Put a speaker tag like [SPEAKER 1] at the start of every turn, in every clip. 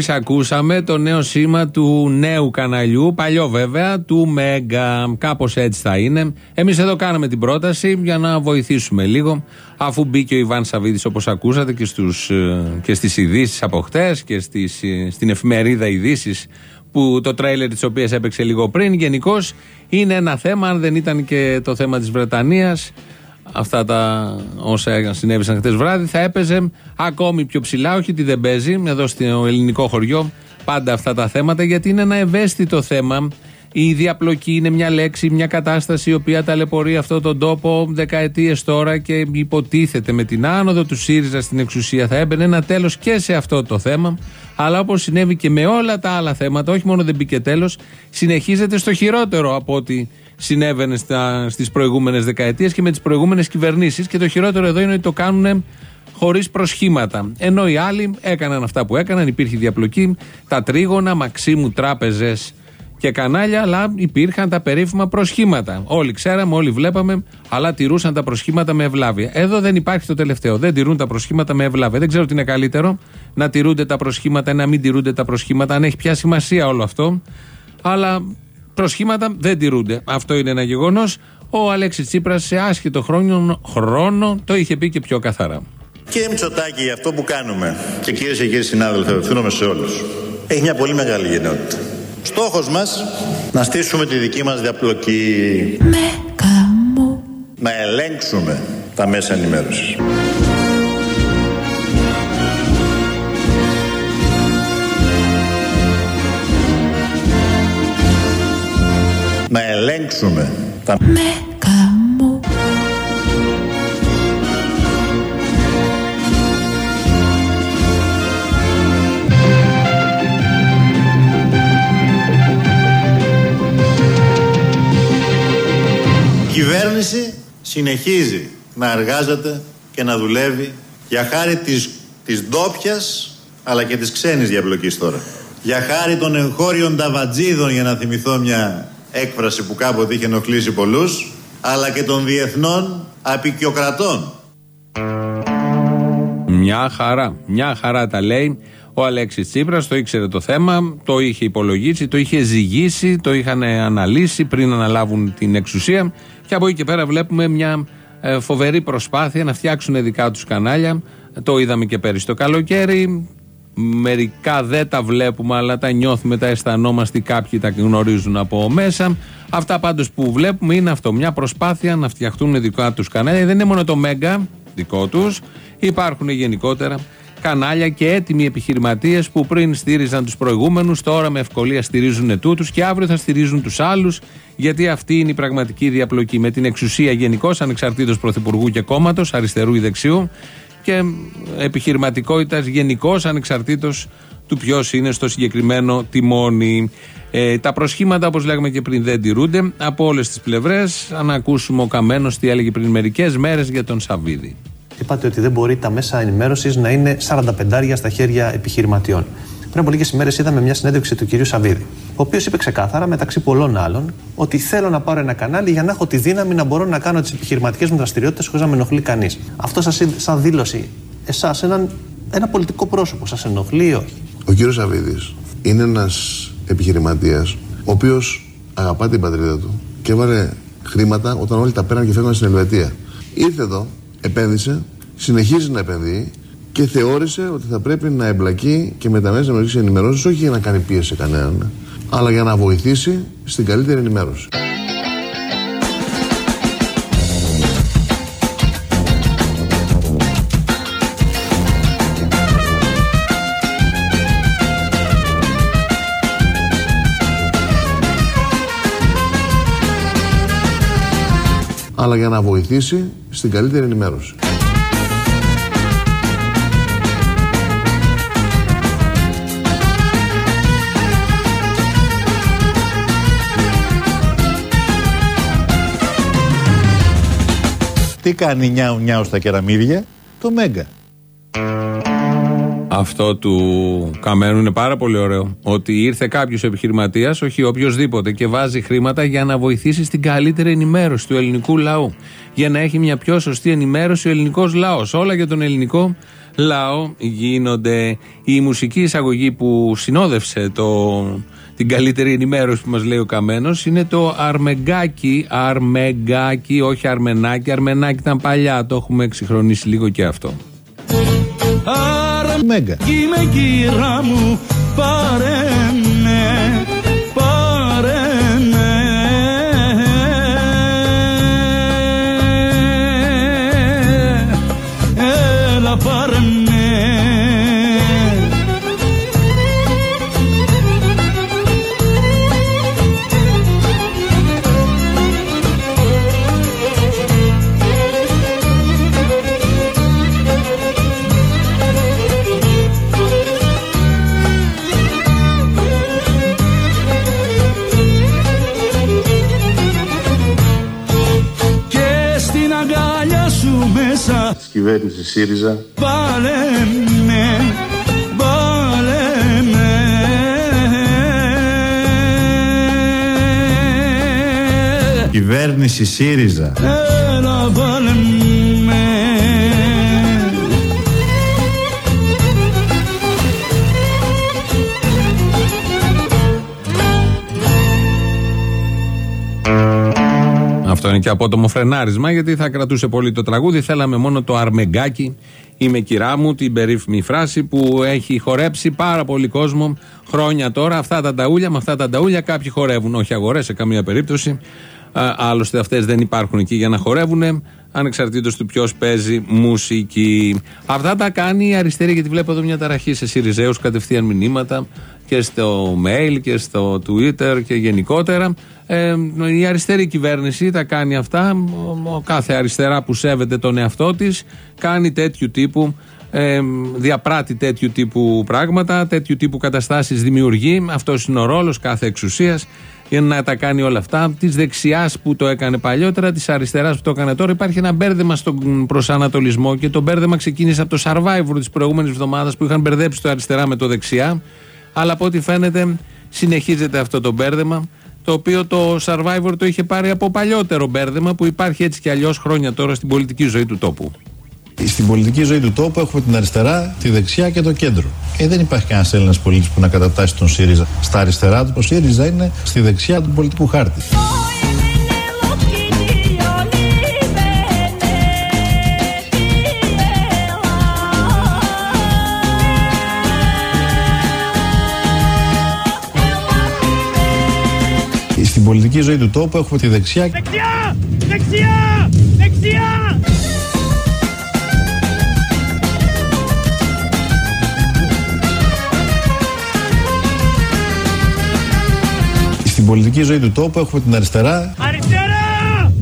[SPEAKER 1] Μόλις ακούσαμε το νέο σήμα του νέου καναλιού, παλιό βέβαια, του Μέγκα. Κάπως έτσι θα είναι. Εμείς εδώ κάναμε την πρόταση για να βοηθήσουμε λίγο, αφού μπήκε ο Ιβάν Σαββίδης, όπως ακούσατε, και, στους, ε, και στις ειδήσεις από χτες και στις, ε, στην εφημερίδα ειδήσεις που το τρέιλερ της οποίας έπαιξε λίγο πριν. Γενικώς είναι ένα θέμα, αν δεν ήταν και το θέμα της Βρετανίας, αυτά τα όσα συνέβησαν χτε βράδυ, θα έπαιζε ακόμη πιο ψηλά. Όχι ότι δεν παίζει, εδώ στο ελληνικό χωριό, πάντα αυτά τα θέματα, γιατί είναι ένα ευαίσθητο θέμα. Η διαπλοκή είναι μια λέξη, μια κατάσταση η οποία ταλαιπωρεί αυτόν τον τόπο δεκαετίες τώρα και υποτίθεται με την άνοδο του ΣΥΡΙΖΑ στην εξουσία θα έμπαινε ένα τέλος και σε αυτό το θέμα. Αλλά όπως συνέβη και με όλα τα άλλα θέματα, όχι μόνο δεν μπήκε τέλος, συνεχίζεται στο χειρότερο από ό,τι συνέβαινε στις προηγούμενες δεκαετίες και με τις προηγούμενες κυβερνήσεις. Και το χειρότερο εδώ είναι ότι το κάνουν χωρίς προσχήματα. Ενώ οι άλλοι έκαναν αυτά που έκαναν, υπήρχε διαπλοκή, τα τρίγωνα, μαξίμου, τράπεζες και κανάλια, αλλά υπήρχαν τα περίφημα προσχήματα. Όλοι ξέραμε, όλοι βλέπαμε, αλλά τηρούσαν τα προσχήματα με ευλάβεια. Εδώ δεν υπάρχει το τελευταίο. Δεν τηρούν τα προσχήματα με ευλάβεια. Δεν ξέρω τι είναι καλύτερο, να τηρούνται τα προσχήματα ή να μην τηρούνται τα προσχήματα, αν έχει πια σημασία όλο αυτό. Αλλά προσχήματα δεν τηρούνται. Αυτό είναι ένα γεγονός. Ο Αλέξης Τσίπρας σε άσχετο χρόνο, χρόνο το είχε πει και πιο καθαρά.
[SPEAKER 2] Κύριε Μητσοτάκη, αυτό που κάνουμε και κυρίες και κύριοι συνάδελφοι, απευθύνομαι σε όλους, έχει μια πολύ μεγάλη γενναιότητα. Στόχος μας να στήσουμε τη δική μας διαπλοκή. Με Να ελέγξουμε τα μέσα ενημέρωσης. Να ελέγξουμε τα... Με κυβέρνηση συνεχίζει να εργάζεται και να δουλεύει για χάρη της, της ντόπιας αλλά και της ξένης διαπλοκής τώρα. Για χάρη των εγχώριων ταβατζίδων για να θυμηθώ μια έκφραση που κάποτε είχε ενοχλήσει πολλούς αλλά και των διεθνών απεικιοκρατών.
[SPEAKER 1] Μια χαρά, μια χαρά τα λέει ο Αλέξης Τσίπρας, το ήξερε το θέμα, το είχε υπολογίσει, το είχε ζυγίσει, το είχαν αναλύσει πριν αναλάβουν την εξουσία και από εκεί και πέρα βλέπουμε μια ε, φοβερή προσπάθεια να φτιάξουν δικά τους κανάλια. Το είδαμε και πέρυσι το καλοκαίρι. Μερικά δεν τα βλέπουμε, αλλά τα νιώθουμε, τα αισθανόμαστε. Κάποιοι τα γνωρίζουν από μέσα. Αυτά πάντως που βλέπουμε είναι αυτό. Μια προσπάθεια να φτιαχτούν δικά τους κανάλια. Δεν είναι μόνο το Μέγκα δικό τους. Υπάρχουν γενικότερα κανάλια και έτοιμοι επιχειρηματίες που πριν στήριζαν τους προηγούμενους, τώρα με ευκολία στηρίζουν τούτου και αύριο θα στηρίζουν τους άλλους, γιατί αυτή είναι η πραγματική διαπλοκή με την εξουσία γενικώς, ανεξαρτήτως πρωθυπουργού και κόμματος, αριστερού ή δεξιού, και επιχειρηματικότητας γενικώς, ανεξαρτήτως του ποιος είναι στο συγκεκριμένο τιμόνι. Ε, τα προσχήματα, όπως λέγαμε και πριν, δεν τηρούνται από όλες τις πλευρές. Αν ακούσουμε ο Καμένος τι έλεγε πριν μερικές μέρες για τον Σαββίδη.
[SPEAKER 3] Είπατε ότι δεν μπορεί τα μέσα ενημέρωσης να είναι 45 στα χέρια επιχειρηματιών. Πριν από λίγες ημέρες είδαμε μια συνέντευξη του κυρίου Σαββίδη, ο οποίος είπε ξεκάθαρα μεταξύ πολλών άλλων ότι θέλω να πάρω ένα κανάλι για να έχω τη δύναμη να μπορώ να κάνω τις επιχειρηματικές μου δραστηριότητες χωρίς να με ενοχλεί κανείς. Αυτό σας σαν δήλωση, εσάς, ένα πολιτικό πρόσωπο, σας ενοχλεί ή όχι;
[SPEAKER 4] Ο κύριος Σαββίδης είναι ένας επιχειρηματίας ο οποίος αγαπά την πατρίδα του και έβαλε χρήματα όταν όλοι τα πέραν και φεύγαν στην Ελβετία. Ήρθε εδώ επένδυσε, συνεχίζει να επενδύει και θεώρησε ότι θα πρέπει να εμπλακεί και με τα μέσα μαζικής ενημερώσει, όχι για να κάνει πίεση σε κανέναν, αλλά για να βοηθήσει στην καλύτερη ενημέρωση. αλλά για να βοηθήσει στην καλύτερη ενημέρωση.
[SPEAKER 2] Τι κάνει νιάου νιάου στα κεραμίδια, το Μέγκα.
[SPEAKER 1] Αυτό του Καμένου είναι πάρα πολύ ωραίο. Ότι ήρθε κάποιος επιχειρηματίας, όχι οποιοδήποτε, και βάζει χρήματα για να βοηθήσει στην καλύτερη ενημέρωση του ελληνικού λαού. Για να έχει μια πιο σωστή ενημέρωση ο ελληνικός λαός. Όλα για τον ελληνικό λαό γίνονται. Η μουσική εισαγωγή που συνόδευσε το, την καλύτερη ενημέρωση που μας λέει ο Καμένος είναι το Αρμεγκάκι, Αρμεγκάκι, όχι Αρμενάκι. Αρμενάκι ήταν παλιά, το έχουμε εξυγχρονίσει λίγο και αυτό.
[SPEAKER 5] Αρμέγκα. μου,
[SPEAKER 2] κυβέρνηση ΣΥΡΙΖΑ.
[SPEAKER 5] Βάλε με, βάλε με.
[SPEAKER 2] Κυβέρνηση ΣΥΡΙΖΑ.
[SPEAKER 5] Έλα βάλε με.
[SPEAKER 1] Είναι και απότομο φρενάρισμα γιατί θα κρατούσε πολύ το τραγούδι. Θέλαμε μόνο το αρμεγκάκι. Είμαι κυρά μου, την περίφημη φράση που έχει χορέψει πάρα πολύ κόσμο χρόνια τώρα. Αυτά τα ταούλια, με αυτά τα ταούλια κάποιοι χορεύουν. Όχι αγορές σε καμία περίπτωση. Άλλωστε αυτές δεν υπάρχουν εκεί για να χορεύουν, ανεξαρτήτως του ποιος παίζει μουσική. Αυτά τα κάνει η αριστερή, γιατί βλέπω εδώ μια ταραχή σε Σιριζέους κατευθείαν μηνύματα και στο mail και στο Twitter και γενικότερα. Ε, η αριστερή κυβέρνηση τα κάνει αυτά. Ο, κάθε αριστερά που σέβεται τον εαυτό της κάνει τέτοιου τύπου. Ε, διαπράττει τέτοιου τύπου πράγματα, τέτοιου τύπου καταστάσεις δημιουργεί. Αυτός είναι ο ρόλος κάθε εξουσίας για να τα κάνει όλα αυτά. Της δεξιάς που το έκανε παλιότερα, της αριστεράς που το έκανε τώρα. Υπάρχει ένα μπέρδεμα στον προσανατολισμό και το μπέρδεμα ξεκίνησε από το survivor της προηγούμενης εβδομάδας που είχαν μπερδέψει το αριστερά με το δεξιά. Αλλά από ό,τι φαίνεται συνεχίζεται αυτό το μπέρδεμα το οποίο το Survivor το είχε πάρει από παλιότερο μπέρδεμα που υπάρχει έτσι κι αλλιώς χρόνια τώρα στην πολιτική ζωή του τόπου.
[SPEAKER 6] Στην πολιτική ζωή του τόπου έχουμε την αριστερά, τη δεξιά και το κέντρο. Και δεν υπάρχει κανένας Έλληνας πολίτης που να κατατάσσει τον ΣΥΡΙΖΑ στα αριστερά του. Ο ΣΥΡΙΖΑ είναι στη δεξιά του πολιτικού χάρτη. Στην πολιτική ζωή του τόπου έχουμε τη δεξιά.
[SPEAKER 5] Δεξιά! Δεξιά! Δεξιά!
[SPEAKER 6] Στην πολιτική ζωή του τόπου έχουμε την αριστερά.
[SPEAKER 5] Αριστερά!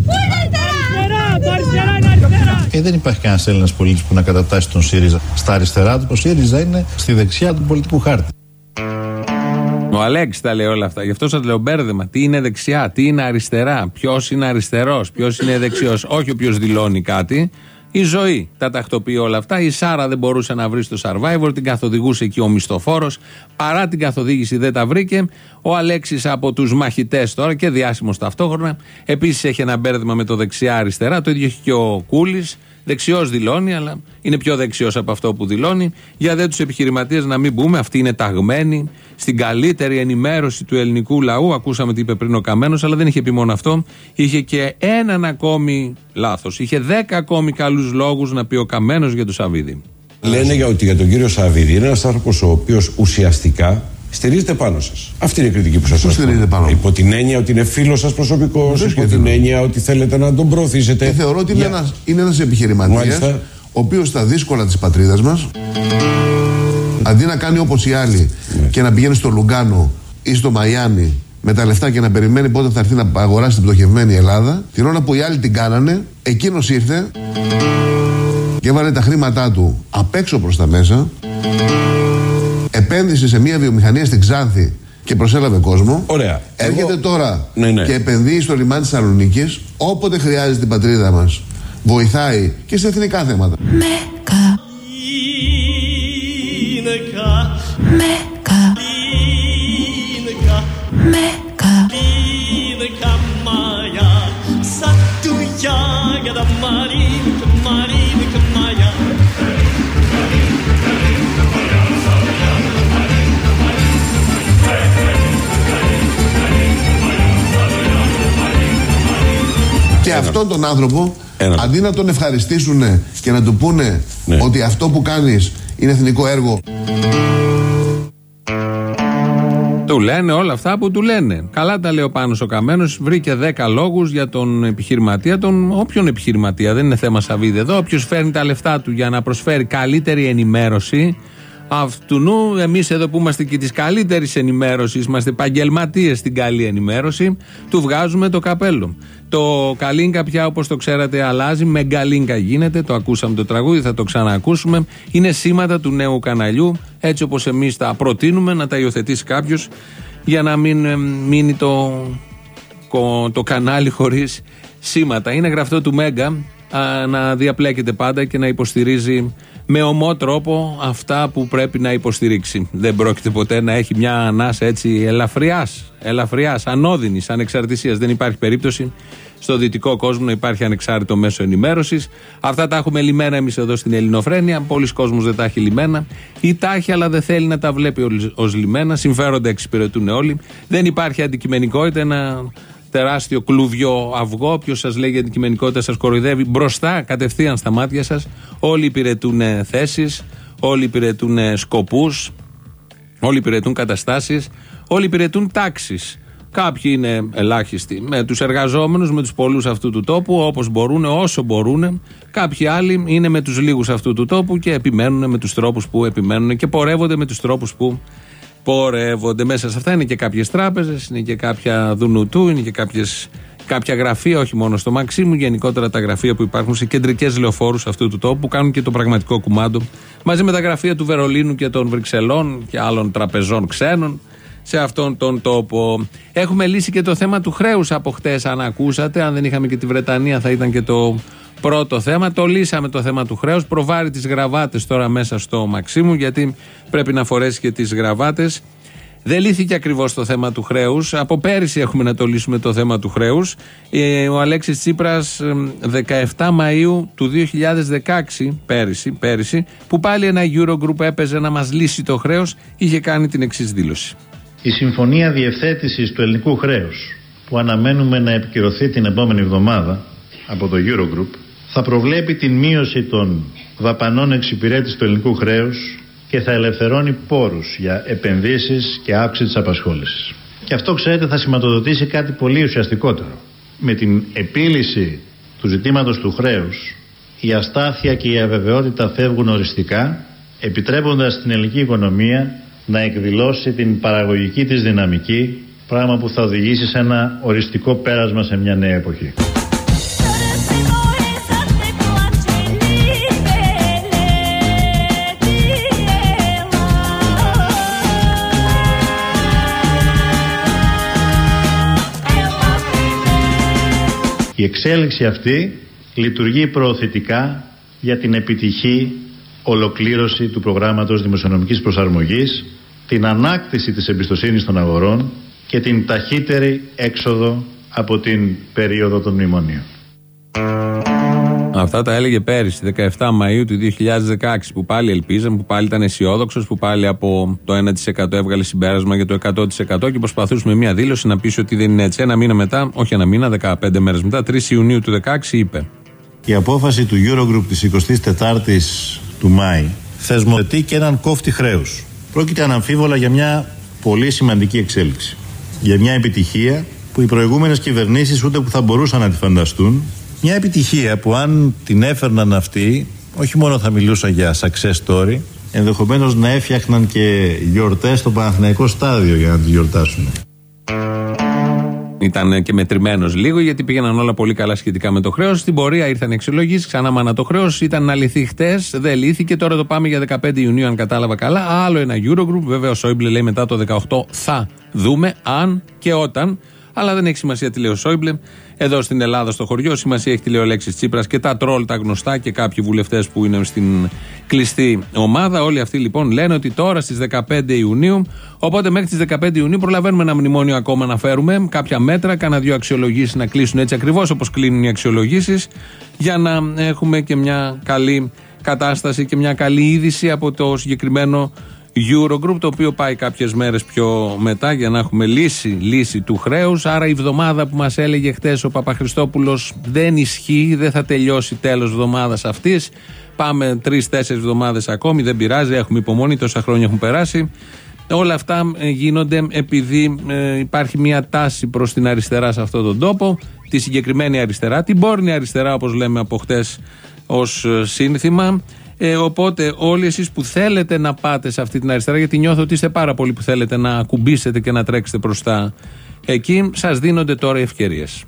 [SPEAKER 5] Πού είναι αριστερά! Το αριστερά είναι αριστερά!
[SPEAKER 6] Ε, δεν υπάρχει κανένας Έλληνας πολίτης που να κατατάσσει τον ΣΥΡΙΖΑ στα αριστερά του. Ο ΣΥΡΙΖΑ είναι στη δεξιά του πολιτικού χάρτη.
[SPEAKER 1] Ο Αλέξης τα λέει όλα αυτά. Γι' αυτό σας λέω μπέρδεμα. Τι είναι δεξιά, τι είναι αριστερά, ποιος είναι αριστερός, ποιος είναι δεξιός. Όχι όποιο δηλώνει κάτι. Η ζωή τα τακτοποιεί όλα αυτά. Η Σάρα δεν μπορούσε να βρει στο survivor, την καθοδηγούσε εκεί ο μισθοφόρος. Παρά την καθοδήγηση δεν τα βρήκε. Ο Αλέξης από τους μαχητές τώρα και διάσημος ταυτόχρονα. Επίσης έχει ένα μπέρδεμα με το δεξιά-αριστερά. Το ίδιο έχει και ο Κούλης. Δεξιός δηλώνει, αλλά είναι πιο δεξιός από αυτό που δηλώνει. Για δε τους επιχειρηματίες να μην μπούμε, αυτοί είναι ταγμένοι στην καλύτερη ενημέρωση του ελληνικού λαού. Ακούσαμε τι είπε πριν ο Καμένος, αλλά δεν είχε πει μόνο αυτό. Είχε και έναν ακόμη λάθος. Είχε δέκα ακόμη καλούς λόγους να πει ο Καμένος για τον Σαββίδη.
[SPEAKER 7] Λένε για ότι για τον κύριο Σαββίδη είναι ένας άνθρωπος ο οποίος ουσιαστικά στηρίζεται πάνω σας. Αυτή είναι η κριτική που σας
[SPEAKER 4] Πού στηρίζεται πάνω.
[SPEAKER 7] Υπό την έννοια ότι είναι φίλος σας προσωπικός, υπό την έννοια ότι θέλετε να τον προωθήσετε.
[SPEAKER 4] Και θεωρώ ότι για... είναι ένας επιχειρηματίας ο οποίος στα δύσκολα της πατρίδας μας Αντί να κάνει όπως οι άλλοι και να πηγαίνει στο Λουγκάνο ή στο Μαϊάμι με τα λεφτά και να περιμένει πότε θα έρθει να αγοράσει την πτωχευμένη Ελλάδα, την ώρα που οι άλλοι την κάνανε, εκείνος ήρθε και έβαλε τα χρήματά του απ' έξω προς τα μέσα, επένδυσε σε μια βιομηχανία στην Ξάνθη και προσέλαβε κόσμο.
[SPEAKER 7] Ωραία.
[SPEAKER 4] Έρχεται τώρα ναι, ναι. και επενδύει στο λιμάνι της Θεσσαλονίκης όποτε χρειάζεται την πατρίδα μας. Βοηθάει και σε εθνικά θέματα. Μέκα. Mecca. Αυτόν τον άνθρωπο,
[SPEAKER 7] Ένα.
[SPEAKER 4] αντί να τον ευχαριστήσουν και να του πούνε
[SPEAKER 7] Ναι.
[SPEAKER 4] ότι αυτό που κάνεις είναι εθνικό έργο,
[SPEAKER 1] Του λένε όλα αυτά που του λένε. Καλά τα λέει ο Πάνος ο Καμένος. Βρήκε 10 λόγους για τον επιχειρηματία, τον όποιον επιχειρηματία. Δεν είναι θέμα Σαββίδη εδώ. Όποιος φέρνει τα λεφτά του για να προσφέρει καλύτερη ενημέρωση. Αυτού νου, εμείς εδώ που είμαστε και της καλύτερης ενημέρωσης, είμαστε επαγγελματίες στην καλή ενημέρωση, του βγάζουμε το καπέλο. Το καλίνκα πια, όπως το ξέρατε, αλλάζει. Με γκαλίνκα γίνεται. Το ακούσαμε το τραγούδι, θα το ξαναακούσουμε. Είναι σήματα του νέου καναλιού, έτσι όπως εμείς τα προτείνουμε, να τα υιοθετήσει κάποιος, για να μην ε, μείνει το, κο- το κανάλι χωρίς σήματα. Είναι γραφτό του Μέγκα α, να διαπλέκεται πάντα και να υποστηρίζει με ομό τρόπο αυτά που πρέπει να υποστηρίξει. Δεν πρόκειται ποτέ να έχει μια ανάσα έτσι ελαφριάς, ελαφριάς, ανώδυνης, ανεξαρτησίας. Δεν υπάρχει περίπτωση στο δυτικό κόσμο να υπάρχει ανεξάρτητο μέσο ενημέρωσης. Αυτά τα έχουμε λιμένα εμείς εδώ στην Ελληνοφρένεια. Πολλοί κόσμος δεν τα έχει λιμένα ή τα έχει, αλλά δεν θέλει να τα βλέπει ως λιμένα. Συμφέροντα εξυπηρετούν όλοι. Δεν υπάρχει αντικειμενικότητα. Ένα τεράστιο κλουβιό αυγό. Όποιος σας λέει για αντικειμενικότητα σας κοροϊδεύει μπροστά, κατευθείαν στα μάτια σας. Όλοι υπηρετούν θέσεις, όλοι υπηρετούν σκοπούς, όλοι υπηρετούν καταστάσεις, όλοι υπηρετούν τάξεις. Κάποιοι είναι ελάχιστοι με τους εργαζόμενους, με τους πολλούς αυτού του τόπου, όπως μπορούν, όσο μπορούν. Κάποιοι άλλοι είναι με τους λίγους αυτού του τόπου και επιμένουν με τους τρόπους που επιμένουν και πορεύονται με τους τρόπους που πορεύονται. Μέσα σε αυτά είναι και κάποιες τράπεζες, είναι και κάποια δουνουτού, είναι και κάποιες, κάποια γραφεία, όχι μόνο στο Μαξίμου, γενικότερα τα γραφεία που υπάρχουν σε κεντρικές λεωφόρους αυτού του τόπου που κάνουν και το πραγματικό κουμάντο. Μαζί με τα γραφεία του Βερολίνου και των Βρυξελών και άλλων τραπεζών ξένων σε αυτόν τον τόπο. Έχουμε λύσει και το θέμα του χρέους από χτες, αν ακούσατε. Αν δεν είχαμε και τη Βρετανία, θα ήταν και το πρώτο θέμα. Το λύσαμε το θέμα του χρέους. Προβάρει τις γραβάτες τώρα μέσα στο Μαξίμου, γιατί πρέπει να φορέσει και τις γραβάτες. Δεν λύθηκε ακριβώς το θέμα του χρέους. Από πέρυσι έχουμε να το λύσουμε το θέμα του χρέους. Ο Αλέξης Τσίπρας, 17 Μαου του 2016, πέρυσι, πέρυσι, που πάλι ένα Eurogroup έπαιζε να μας λύσει το χρέος, είχε κάνει την εξής δήλωση.
[SPEAKER 8] Η Συμφωνία Διευθέτησης του ελληνικού χρέους που αναμένουμε να επικυρωθεί την επόμενη εβδομάδα από το Eurogroup θα προβλέπει την μείωση των δαπανών εξυπηρέτησης του ελληνικού χρέους και θα ελευθερώνει πόρους για επενδύσεις και αύξηση της απασχόλησης. Και αυτό ξέρετε θα σηματοδοτήσει κάτι πολύ ουσιαστικότερο. Με την επίλυση του ζητήματος του χρέους η αστάθεια και η αβεβαιότητα φεύγουν οριστικά επιτρέποντας στην ελληνική οικονομία να εκδηλώσει την παραγωγική της δυναμική πράγμα που θα οδηγήσει σε ένα οριστικό πέρασμα σε μια νέα εποχή. Η εξέλιξη αυτή λειτουργεί προωθητικά για την επιτυχή ολοκλήρωση του προγράμματος δημοσιονομικής προσαρμογής, την ανάκτηση της εμπιστοσύνης των αγορών και την ταχύτερη έξοδο από την περίοδο των μνημονίων.
[SPEAKER 1] Αυτά τα έλεγε πέρυσι, 17 Μαΐου του 2016, που πάλι ελπίζαμε, που πάλι ήταν αισιόδοξος, που πάλι από το 1% έβγαλε συμπέρασμα για το 100% και προσπαθούσε με μια δήλωση να πει ότι δεν είναι έτσι. Ένα μήνα μετά, όχι ένα μήνα, 15 μέρες μετά, 3 Ιουνίου του 2016, είπε.
[SPEAKER 8] Η απόφαση του Eurogroup της 24ης του Μάη θεσμοθετεί και έναν κόφτη χρέους. Πρόκειται αναμφίβολα για μια πολύ σημαντική εξέλιξη. Για μια επιτυχία που οι προηγούμενες κυβερνήσεις ούτε που θα μπορούσαν να τη φανταστούν. Μια επιτυχία που αν την έφερναν αυτοί, όχι μόνο θα μιλούσαν για success story, ενδεχομένως να έφτιαχναν και γιορτές στο Παναθηναϊκό στάδιο για να τις γιορτάσουν.
[SPEAKER 1] Ήταν και μετρημένος λίγο γιατί πήγαιναν όλα πολύ καλά σχετικά με το χρέος. Στην πορεία ήρθαν εξολογήσεις, ξανά μάνα το χρέος. Ήταν να λυθεί χτες, δεν λύθηκε. Τώρα το πάμε για 15 Ιουνίου, αν κατάλαβα καλά. Άλλο ένα Eurogroup. Βέβαια, ο Σόιμπλε λέει μετά το 18 θα δούμε αν και όταν. Αλλά δεν έχει σημασία τι λέει ο Σόιμπλε. Εδώ στην Ελλάδα, στο χωριό, σημασία έχει τι λέει ο Λέξη Τσίπρας και τα τρόλ τα γνωστά και κάποιοι βουλευτές που είναι στην κλειστή ομάδα. Όλοι αυτοί λοιπόν λένε ότι τώρα στις 15 Ιουνίου, οπότε μέχρι τις 15 Ιουνίου προλαβαίνουμε ένα μνημόνιο ακόμα να φέρουμε, κάποια μέτρα, κάνα δύο αξιολογήσεις να κλείσουν έτσι ακριβώς όπως κλείνουν οι αξιολογήσεις, για να έχουμε και μια καλή κατάσταση και μια καλή είδηση από το συγκεκριμένο Eurogroup, το οποίο πάει κάποιες μέρες πιο μετά για να έχουμε λύση, λύση του χρέους. Άρα η εβδομάδα που μας έλεγε χτε ο Παπαχριστόπουλος δεν ισχύει, δεν θα τελειώσει τέλος εβδομάδα αυτής. Πάμε τρει-τέσσερι εβδομάδε ακόμη, δεν πειράζει, έχουμε υπομονή, τόσα χρόνια έχουν περάσει. Όλα αυτά ε, γίνονται επειδή ε, υπάρχει μια τάση προς την αριστερά σε αυτόν τον τόπο, τη συγκεκριμένη αριστερά, την πόρνη αριστερά, όπως λέμε από χτες ως ε, σύνθημα. Ε, οπότε όλοι εσείς που θέλετε να πάτε σε αυτή την αριστερά, γιατί νιώθω ότι είστε πάρα πολλοί που θέλετε να ακουμπήσετε και να τρέξετε μπροστά εκεί, σας δίνονται τώρα ευκαιρίες.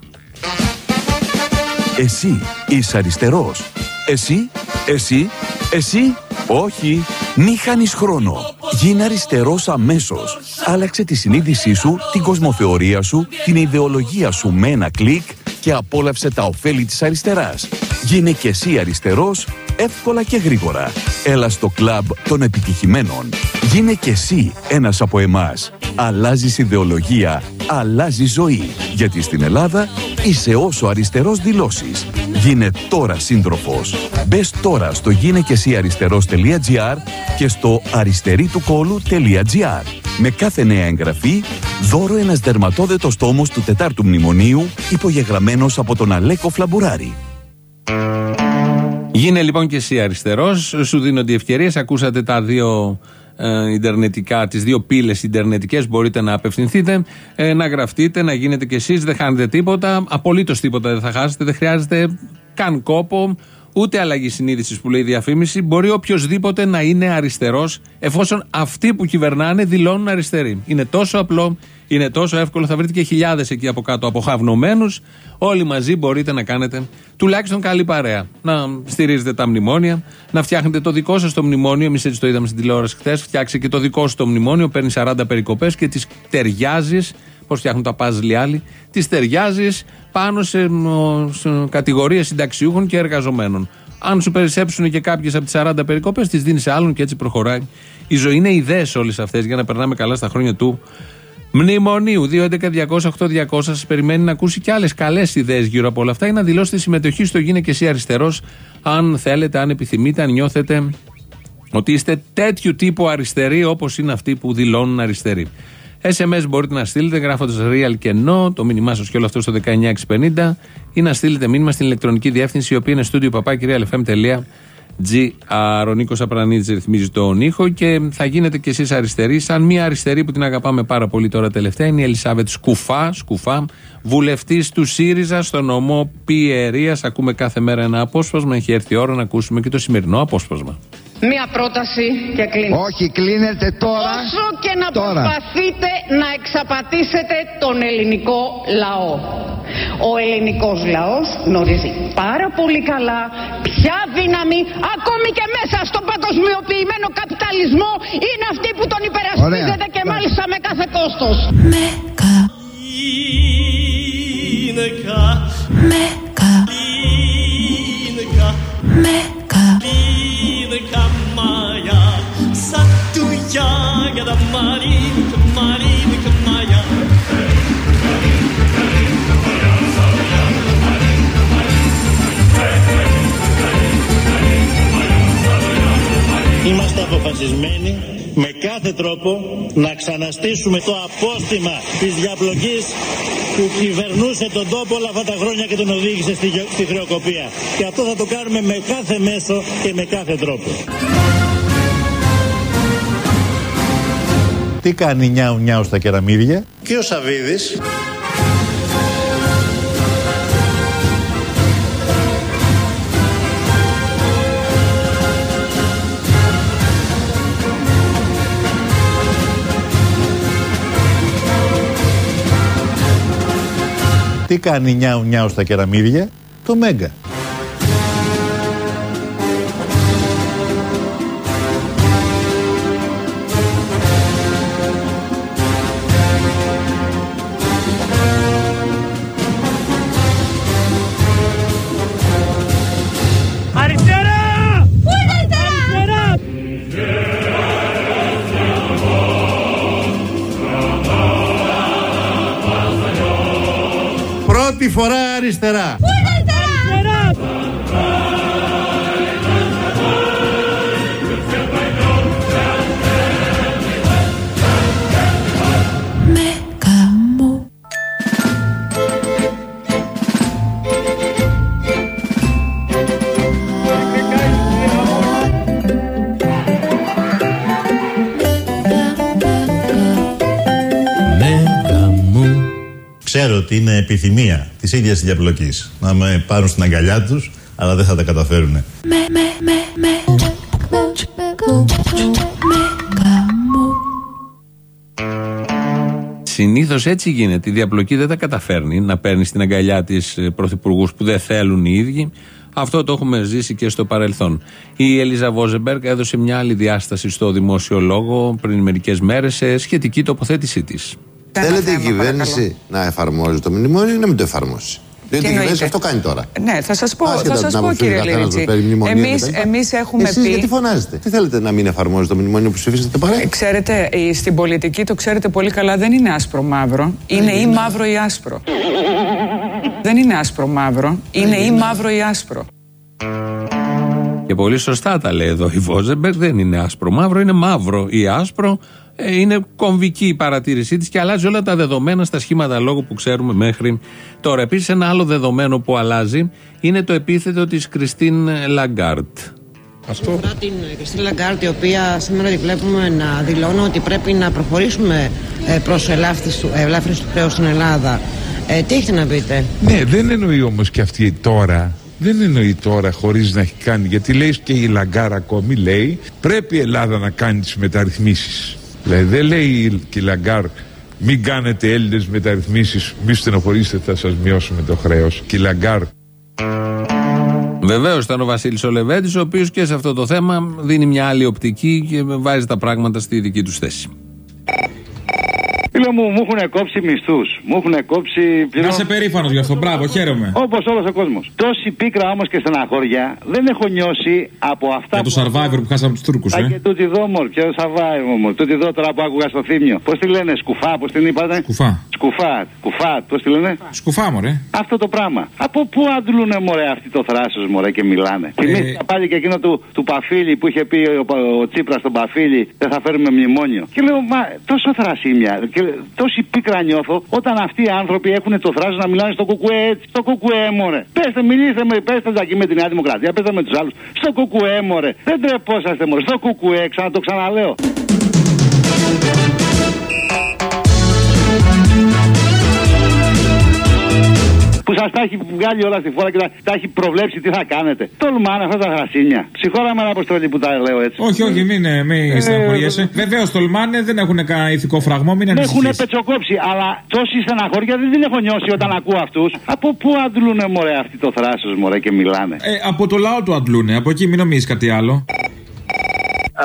[SPEAKER 9] Εσύ είσαι αριστερός. Εσύ, εσύ, εσύ, όχι. Μη χάνεις χρόνο. Γίνε αριστερός αμέσως. Άλλαξε τη συνείδησή σου, την κοσμοθεωρία σου, την ιδεολογία σου με ένα κλικ και απόλαυσε τα ωφέλη της αριστεράς. Γίνε και εσύ αριστερός, εύκολα και γρήγορα. Έλα στο κλαμπ των επιτυχημένων. Γίνε και εσύ ένας από εμάς. Αλλάζεις ιδεολογία, αλλάζει ζωή. Γιατί στην Ελλάδα είσαι όσο αριστερός δηλώσεις. Γίνε τώρα σύντροφος. Μπες τώρα στο γίνεκεσυαριστερός.gr και στο αριστερήτουκόλου.gr Με κάθε νέα εγγραφή, δώρο ένας δερματόδετος τόμος του τετάρτου μνημονίου υπογεγραμμένος από τον Αλέκο Φλαμπουράρη.
[SPEAKER 1] Γίνε λοιπόν και εσύ αριστερός, σου δίνονται οι ευκαιρίε. Ακούσατε τα δύο ε, ιντερνετικά, τις δύο πύλες ιντερνετικές. Μπορείτε να απευθυνθείτε, ε, να γραφτείτε, να γίνετε κι εσείς. Δεν χάνετε τίποτα. Απολύτως τίποτα δεν θα χάσετε. Δεν χρειάζεται καν κόπο, ούτε αλλαγή συνείδησης που λέει η διαφήμιση. Μπορεί οποιοδήποτε να είναι αριστερός, εφόσον αυτοί που κυβερνάνε δηλώνουν αριστεροί. Είναι τόσο απλό, είναι τόσο εύκολο. Θα βρείτε και χιλιάδες εκεί από κάτω αποχαυνομένους. Όλοι μαζί μπορείτε να κάνετε τουλάχιστον καλή παρέα. Να στηρίζετε τα μνημόνια, να φτιάχνετε το δικό σας το μνημόνιο. Εμείς έτσι το είδαμε στην τηλεόραση χθες. Φτιάξε και το δικό σου το μνημόνιο, παίρνει 40 περικοπές και τις ταιριάζεις. Πώς φτιάχνουν τα παζλ άλλοι, τις ταιριάζεις πάνω σε, σε κατηγορίες συνταξιούχων και εργαζομένων. Αν σου περισσέψουν και κάποιες από τις 40 περικοπές, τις δίνεις σε άλλον και έτσι προχωράει. Η ζωή είναι ιδέες όλες αυτές για να περνάμε καλά στα χρόνια του Μνημονίου 2.11.208.200 σας περιμένει να ακούσει και άλλες καλές ιδέες γύρω από όλα αυτά ή να δηλώσετε συμμετοχή στο Γίνε και εσύ αριστερός, αν θέλετε, αν επιθυμείτε, αν νιώθετε ότι είστε τέτοιου τύπου αριστεροί όπως είναι αυτοί που δηλώνουν αριστεροί. SMS μπορείτε να στείλετε γράφοντας real και no, το μήνυμά σας και όλο αυτό στο 19650 ή να στείλετε μήνυμα στην ηλεκτρονική διεύθυνση η οποία είναι στούντιο GR. Ο Νίκος Απρανίτη ρυθμίζει τον ήχο και θα γίνετε κι εσείς αριστεροί. Σαν μία αριστερή που την αγαπάμε πάρα πολύ τώρα τελευταία είναι η Ελισάβετ Σκουφά, Σκουφά βουλευτής του ΣΥΡΙΖΑ στο νομό Πιερίας. Ακούμε κάθε μέρα ένα απόσπασμα. Έχει έρθει η ώρα να ακούσουμε και το σημερινό απόσπασμα.
[SPEAKER 10] Μία πρόταση και κλείνω.
[SPEAKER 11] Όχι, κλείνετε τώρα.
[SPEAKER 10] Όσο και να
[SPEAKER 11] τώρα.
[SPEAKER 10] προσπαθείτε να εξαπατήσετε τον ελληνικό λαό. Ο ελληνικός λαός γνωρίζει πάρα πολύ καλά ποια δύναμη ακόμη και μέσα στον παγκοσμιοποιημένο καπιταλισμό είναι αυτή που τον υπερασπίζεται και μάλιστα με κάθε κόστος.
[SPEAKER 12] Μέκα. Μέκα. Μέκα.
[SPEAKER 13] Είμαστε αποφασισμένοι με κάθε τρόπο να ξαναστήσουμε το απόστημα της διαπλοκής που κυβερνούσε τον τόπο όλα αυτά τα χρόνια και τον οδήγησε στη, στη χρεοκοπία. Και αυτό θα το κάνουμε με κάθε μέσο και με κάθε τρόπο.
[SPEAKER 8] Τι κάνει νιάου νιάου στα κεραμίδια;
[SPEAKER 2] Και ο Σαβίδης
[SPEAKER 8] Τι κάνει νιάου νιάου στα κεραμίδια; Το Μέγκα.
[SPEAKER 2] Φορά αριστερά.
[SPEAKER 5] Αριστερά!
[SPEAKER 8] Ότι είναι επιθυμία της ίδιας της διαπλοκής να με πάρουν στην αγκαλιά τους, αλλά δεν θα τα καταφέρουν.
[SPEAKER 12] Με, με, με, με.
[SPEAKER 1] Συνήθως έτσι γίνεται. Η διαπλοκή δεν τα καταφέρνει να παίρνει στην αγκαλιά της πρωθυπουργούς που δεν θέλουν οι ίδιοι. Αυτό το έχουμε ζήσει και στο παρελθόν. Η Ελίζα Βόζεμπεργκ έδωσε μια άλλη διάσταση στο δημόσιο λόγο πριν μερικές μέρες σε σχετική τοποθέτησή της.
[SPEAKER 11] Θέλετε η κυβέρνηση να εφαρμόζει το μνημόνιο ή να μην το εφαρμόσει; Διότι η κυβέρνηση αυτό κάνει τώρα.
[SPEAKER 14] Ναι, θα σας πω,
[SPEAKER 11] Άσχετα
[SPEAKER 14] θα
[SPEAKER 11] την
[SPEAKER 14] σας πω
[SPEAKER 11] άποψη
[SPEAKER 14] κύριε
[SPEAKER 11] του καθένας
[SPEAKER 14] Λίριτζη.
[SPEAKER 11] που παίρνει μνημονία
[SPEAKER 14] Εμείς,
[SPEAKER 11] κτλ.
[SPEAKER 14] εμείς έχουμε
[SPEAKER 11] Εσείς
[SPEAKER 14] πει...
[SPEAKER 11] γιατί φωνάζετε; Τι θέλετε να μην εφαρμόζει το μνημόνιο που ψηφίσατε παρέ.
[SPEAKER 14] Ξέρετε, ε, στην πολιτική το ξέρετε πολύ καλά, δεν είναι άσπρο μαύρο. Είναι ή μαύρο ή άσπρο. Δεν είναι άσπρο μαύρο. Είναι ή μαύρο ή άσπρο.
[SPEAKER 1] Και πολύ σωστά τα λέει εδώ η Βόζεμπεργκ. Δεν είναι άσπρο μαύρο, είναι μαύρο ή άσπρο. Ε, είναι κομβική η παρατήρησή της και αλλάζει όλα τα δεδομένα στα σχήματα λόγου που ξέρουμε μέχρι τώρα. Επίσης, ένα άλλο δεδομένο που αλλάζει είναι το επίθετο της Κριστίν Λαγκάρντ.
[SPEAKER 15] Αυτό. Αφορά την Κριστίν Λαγκάρντ, η οποία σήμερα τη βλέπουμε να δηλώνει ότι πρέπει να προχωρήσουμε προς ελάφρυνση του χρέους στην Ελλάδα. Ε, τι έχετε να πείτε;
[SPEAKER 16] Ναι, δεν εννοεί όμως και αυτή τώρα. Δεν εννοεί τώρα χωρίς να έχει κάνει. Γιατί λέει και η Λαγκάρ ακόμη λέει πρέπει η Ελλάδα να κάνει τις μεταρρυθμίσεις. Δηλαδή δεν λέει και η Λαγκάρ μην κάνετε Έλληνες μεταρρυθμίσεις, μη στενοχωρήσετε, θα σας μειώσουμε το χρέος. Και η Λαγκάρ
[SPEAKER 1] Βεβαίως ήταν ο Βασίλης ο Λεβέντης, ο οποίος και σε αυτό το θέμα δίνει μια άλλη οπτική και βάζει τα πράγματα στη δική τους θέση.
[SPEAKER 17] Φίλε μου, μου έχουν κόψει μισθούς. Μου έχουν κόψει.
[SPEAKER 18] Να είσαι περήφανος γι' αυτό. Μπράβο, χαίρομαι.
[SPEAKER 17] Όπως όλος ο κόσμος. Τόση πίκρα όμως και στεναχώρια δεν έχω νιώσει από αυτά
[SPEAKER 18] Για το survivor που χάσαμε τους Τούρκους,
[SPEAKER 17] Α,
[SPEAKER 18] ε.
[SPEAKER 17] και τούτη εδώ μωρ, και το survivor μου. Τούτη εδώ τώρα που άκουγα στο θύμιο. Πώς τη λένε, σκουφά, πώς την είπατε;
[SPEAKER 18] Σκουφά.
[SPEAKER 17] Σκουφά, κουφά, πώς τη λένε;
[SPEAKER 18] Σκουφά, μωρέ.
[SPEAKER 17] Αυτό το πράγμα. Από πού αντλούνε μωρέ αυτοί το θράσος μωρέ και μιλάνε;
[SPEAKER 18] Ε...
[SPEAKER 17] Θυμήθηκα πάλι και εκείνο του, του Παφίλη που είχε πει ο, ο Τσίπρας στον Παφίλη δεν θα φέρουμε μνημόνιο. Και λέω, μα τόσο θρασίμια και τόση πίκρα νιώθω όταν αυτοί οι άνθρωποι έχουν το θράσος να μιλάνε στο κουκουέ έτσι. Στο κουκουέ μωρέ. Πέστε, μιλήστε με, πέστε εκεί με τη Νέα Δημοκρατία, πέστε με τους άλλους. Στο κουκουέ μωρέ. Δεν τρεπόσαστε μωρέ. Στο κουκουέ, ξανά το ξαναλέω. Που σας τα έχει βγάλει όλα στη φόρα και τα, τα έχει προβλέψει τι θα κάνετε. Τολμάνε αυτά τα γρασίνια. Ψυχόραμα ένα αποστολή που τα λέω έτσι.
[SPEAKER 18] Όχι, όχι, μην, ε, μην
[SPEAKER 17] Ε,
[SPEAKER 18] στεναχωριέσαι. Βεβαίως τολμάνε, δεν έχουν κανένα ηθικό φραγμό, μην
[SPEAKER 17] Με έχουν
[SPEAKER 18] ανησυχείς.
[SPEAKER 17] πετσοκόψει, αλλά τόση στεναχώρια δεν την έχω νιώσει όταν ακούω αυτούς. Από πού αντλούνε μωρέ αυτή το θράσος μωρέ και μιλάνε;
[SPEAKER 18] Ε, από το λαό του αντλούνε, από εκεί μην νομίζεις κάτι άλλο.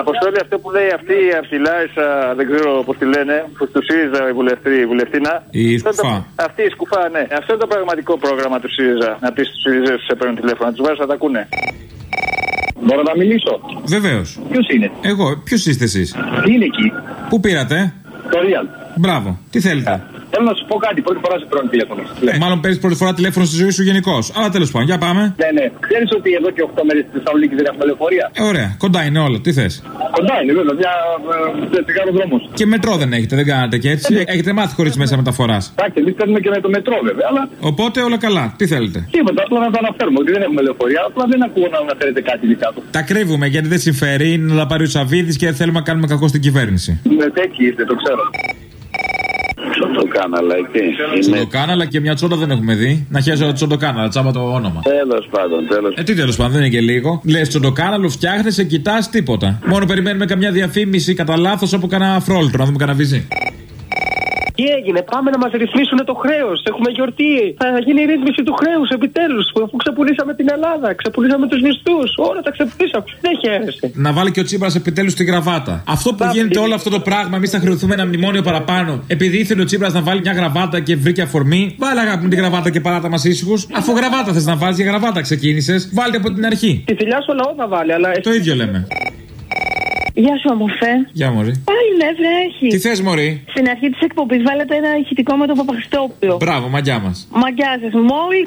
[SPEAKER 19] Αποστόλη αυτό που λέει αυτή η Αυστιλάισα, δεν ξέρω πώς τη λένε, που τους ΣΥΡΙΖΑ η βουλευτή, η βουλευτήνα.
[SPEAKER 18] Η
[SPEAKER 19] Αυτό
[SPEAKER 18] σκουφά.
[SPEAKER 19] το- αυτή η σκουφά, ναι. Αυτό είναι το πραγματικό πρόγραμμα του ΣΥΡΙΖΑ. Να πεις στους ΣΥΡΙΖΑ που σε παίρνουν τηλέφωνο, τους βάζεις να τα ακούνε. Μπορώ να μιλήσω;
[SPEAKER 18] Βεβαίως.
[SPEAKER 19] Ποιος είναι;
[SPEAKER 18] Εγώ, ποιος είστε εσείς;
[SPEAKER 19] Τι είναι εκεί;
[SPEAKER 18] Πού πήρατε,
[SPEAKER 19] Το Real.
[SPEAKER 18] Μπράβο, τι θέλετε;
[SPEAKER 19] Θέλω να σου πω κάτι. Πρώτη φορά σε παίρνω τηλέφωνο.
[SPEAKER 18] Ε, Μάλλον παίρνεις πρώτη φορά τηλέφωνο στη ζωή σου γενικώς. Αλλά τέλος πάντων, για πάμε.
[SPEAKER 19] Ναι, ναι. Ξέρεις ότι εδώ και 8 μέρες στη Θεσσαλονίκη δεν έχουμε λεωφορεία;
[SPEAKER 18] Ε, ωραία, κοντά είναι όλα, τι θες;
[SPEAKER 19] Κοντά είναι, βέβαια. Μια ε, τσιγάρο δρόμος.
[SPEAKER 18] Και μετρό δεν έχετε, δεν κάνατε και έτσι. Έχετε μάθει χωρίς μέσα μεταφοράς.
[SPEAKER 19] Εντάξει, εμείς παίρνουμε και με το μετρό, βέβαια. Αλλά
[SPEAKER 18] Οπότε όλα καλά, τι θέλετε;
[SPEAKER 19] τίποτα. Απλά να το αναφέρουμε ότι δεν έχουμε λεωφορεία. Απλά δεν ακούω να αναφέρετε κάτι δικά του.
[SPEAKER 18] Τα κρύβουμε γιατί δεν συμφέρει, είναι να τα πάρει ο Σαββίδης και θέλουμε να κάνουμε κακό στην κυβέρνηση.
[SPEAKER 19] Ναι, τέτοιοι είστε, το ξέρω.
[SPEAKER 20] Τσοντοκάναλα εκεί.
[SPEAKER 18] Τσοντοκάναλα και μια τσόντα δεν έχουμε δει. Να χαίρεσαι τσοντοκάναλα, τσάμπα το όνομα.
[SPEAKER 20] Τέλος πάντων, τέλος
[SPEAKER 18] Ε, τι τέλος πάντων, δεν είναι και λίγο. Λες τσοντοκάναλο, φτιάχνεσαι, κοιτάς τίποτα. Μόνο περιμένουμε καμιά διαφήμιση κατά λάθος από κανένα φρόλτρο, να δούμε κανένα βυζί.
[SPEAKER 21] Τι έγινε, πάμε να μας ρυθμίσουν το χρέος. Έχουμε γιορτή. Θα γίνει η ρύθμιση του χρέους επιτέλους. Αφού ξεπουλήσαμε την Ελλάδα, ξεπουλήσαμε τους μισθούς. Όλα τα ξεπουλήσαμε. Δεν χαίρεσαι.
[SPEAKER 18] Να βάλει και ο Τσίπρας επιτέλους τη γραβάτα. Αυτό που γίνεται όλο αυτό το πράγμα, εμείς θα χρεωθούμε ένα μνημόνιο παραπάνω. Επειδή ήθελε ο Τσίπρας να βάλει μια γραβάτα και βρήκε αφορμή, βάλε αγάπη μου τη γραβάτα και παράτα μας ήσυχους. Αφού γραβάτα θες να βάλεις, για γραβάτα ξεκίνησες, βάλτε από την αρχή.
[SPEAKER 21] Τη θηλιά στο λαό θα βάλει, αλλά.
[SPEAKER 18] Το ίδιο λέμε.
[SPEAKER 22] Γεια σου, ομορφέ.
[SPEAKER 18] Γεια Μωρή.
[SPEAKER 22] Πάλι νεύρα έχεις.
[SPEAKER 18] Τι θες, Μωρή;
[SPEAKER 22] Στην αρχή της εκπομπής βάλετε ένα ηχητικό με τον Παπαχριστόπουλο.
[SPEAKER 18] Μπράβο, μαγιά μας.
[SPEAKER 22] Μαγκιά σας. Μόλις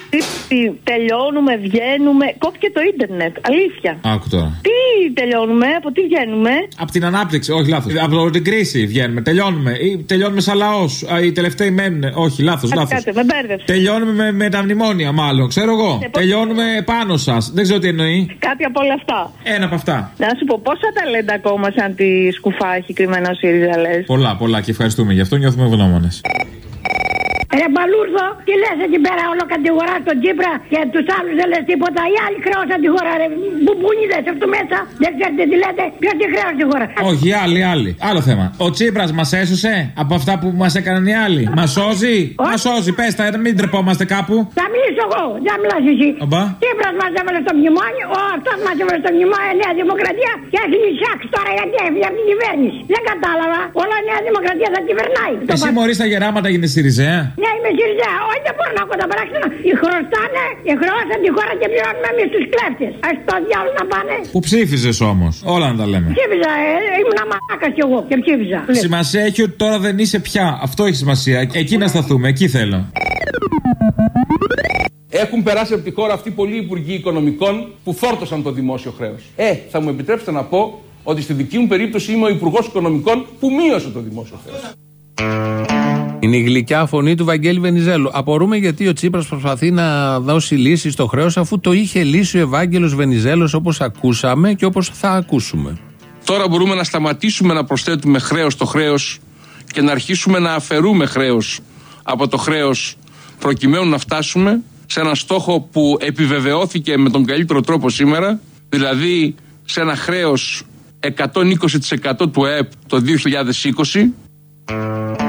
[SPEAKER 22] τελειώνουμε, βγαίνουμε. Κόπηκε το ίντερνετ. Αλήθεια.
[SPEAKER 18] Άκου τώρα.
[SPEAKER 22] Τι τελειώνουμε, από τι βγαίνουμε;
[SPEAKER 18] Από την ανάπτυξη, όχι λάθος. Από την κρίση βγαίνουμε. Τελειώνουμε. Ή τελειώνουμε σαν λαός. Οι τελευταίοι μένουν. Όχι, λάθος,
[SPEAKER 22] Κάτσε,
[SPEAKER 18] λάθος.
[SPEAKER 22] κάτσε, με μπέρδεψες.
[SPEAKER 18] Τελειώνουμε με, με τα μνημόνια, μάλλον. Ξέρω εγώ.
[SPEAKER 22] Ναι, πώς-
[SPEAKER 18] Τελειώνουμε πάνω σας. Δεν ξέρω τι εννοεί.
[SPEAKER 22] Κάτι από όλα αυτά.
[SPEAKER 18] Ένα από αυτά.
[SPEAKER 22] Να σου πω πόσα ταλέντα ακόμα σαν τη σκουφά έχει κρυμμένα ο ΣΥΡΙΖΑ λες.
[SPEAKER 18] Πολλά, πολλά και ευχαριστούμε γι' αυτό. Νιώθουμε ευγνώμονες.
[SPEAKER 23] Ρε μπαλούρδο, τι λες εκεί πέρα όλο κατηγορά τον Τσίπρα και τους άλλους δεν λες τίποτα. Οι άλλοι χρέωσαν τη χώρα, ρε. Μπουμπούνιδε αυτού μέσα. Δεν ξέρετε τι λέτε. Ποιος τη χρέωσε τη χώρα.
[SPEAKER 18] Όχι, άλλοι, άλλοι. Άλλο θέμα. Ο Τσίπρας μας έσωσε από αυτά που μας έκαναν οι άλλοι. Μας σώζει; Μας σώζει. Πες τα, μην τρεπόμαστε κάπου.
[SPEAKER 23] Θα μιλήσω εγώ, δεν μιλάς εσύ.
[SPEAKER 18] Ομπά.
[SPEAKER 23] Τσίπρας μας έβαλε στο μνημόνιο, ο αυτό μας έβαλε στο μνημόνιο Νέα Δημοκρατία και έχει λυσάξει τώρα γιατί έφυγε από την κυβέρνηση. Δεν κατάλαβα. Όλα η Νέα Δημοκρατία θα κυβερνάει. Το
[SPEAKER 18] Εσύ
[SPEAKER 23] πα-
[SPEAKER 18] μωρή στα γεράματα γίνεται στη Ριζέα.
[SPEAKER 23] Ναι, είμαι Σιριζέα. Όχι, δεν μπορώ να έχω τα παράξενα. Οι χρωστάνε, οι χρεώσαν τη χώρα και πληρώνουμε εμείς τους κλέφτες. Α το διάλογο να πάνε.
[SPEAKER 18] Που ψήφιζες όμως; Όλα να τα λέμε.
[SPEAKER 23] Ψήφιζα, ε, ήμουν μαλάκας κι εγώ και ψήφιζα.
[SPEAKER 18] Σημασία έχει ότι τώρα δεν είσαι πια. Αυτό έχει σημασία. Εκεί να σταθούμε. Εκεί θέλω.
[SPEAKER 20] Έχουν περάσει από τη χώρα αυτή πολλοί υπουργοί οικονομικών που φόρτωσαν το δημόσιο χρέος. Ε, θα μου επιτρέψετε να πω ότι στη δική μου περίπτωση είμαι ο υπουργός οικονομικών που μείωσε το δημόσιο χρέος.
[SPEAKER 1] Είναι η γλυκιά φωνή του Βαγγέλη Βενιζέλου. Απορούμε γιατί ο Τσίπρας προσπαθεί να δώσει λύση στο χρέος αφού το είχε λύσει ο Ευάγγελος Βενιζέλος όπως ακούσαμε και όπως θα ακούσουμε.
[SPEAKER 20] Τώρα μπορούμε να σταματήσουμε να προσθέτουμε χρέος στο χρέος και να αρχίσουμε να αφαιρούμε χρέος από το χρέος προκειμένου να φτάσουμε σε ένα στόχο που επιβεβαιώθηκε με τον καλύτερο τρόπο σήμερα, δηλαδή σε ένα χρέος 120% του ΕΕΠ το 2020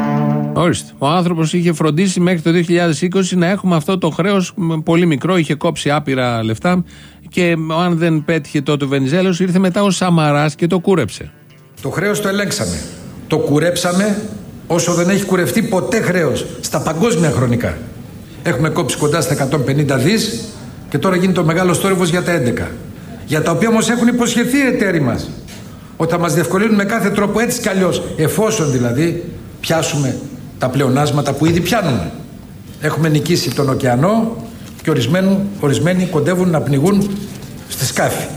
[SPEAKER 1] Ορίστε. Ο άνθρωπος είχε φροντίσει μέχρι το 2020 να έχουμε αυτό το χρέος πολύ μικρό, είχε κόψει άπειρα λεφτά και αν δεν πέτυχε τότε ο Βενιζέλος, ήρθε μετά ο Σαμαράς και το κούρεψε.
[SPEAKER 24] Το χρέος το ελέγξαμε. Το κουρέψαμε όσο δεν έχει κουρευτεί ποτέ χρέος στα παγκόσμια χρονικά. Έχουμε κόψει κοντά στα 150 δις και τώρα γίνεται ο μεγάλο θόρυβος για τα 11. Για τα οποία όμως έχουν υποσχεθεί οι εταίροι μας ότι θα μας διευκολύνουν με κάθε τρόπο έτσι κι αλλιώς, εφόσον δηλαδή πιάσουμε τα πλεονάσματα που ήδη πιάνουμε. Έχουμε νικήσει τον ωκεανό και ορισμένοι, ορισμένοι κοντεύουν να πνιγούν στη σκάφη.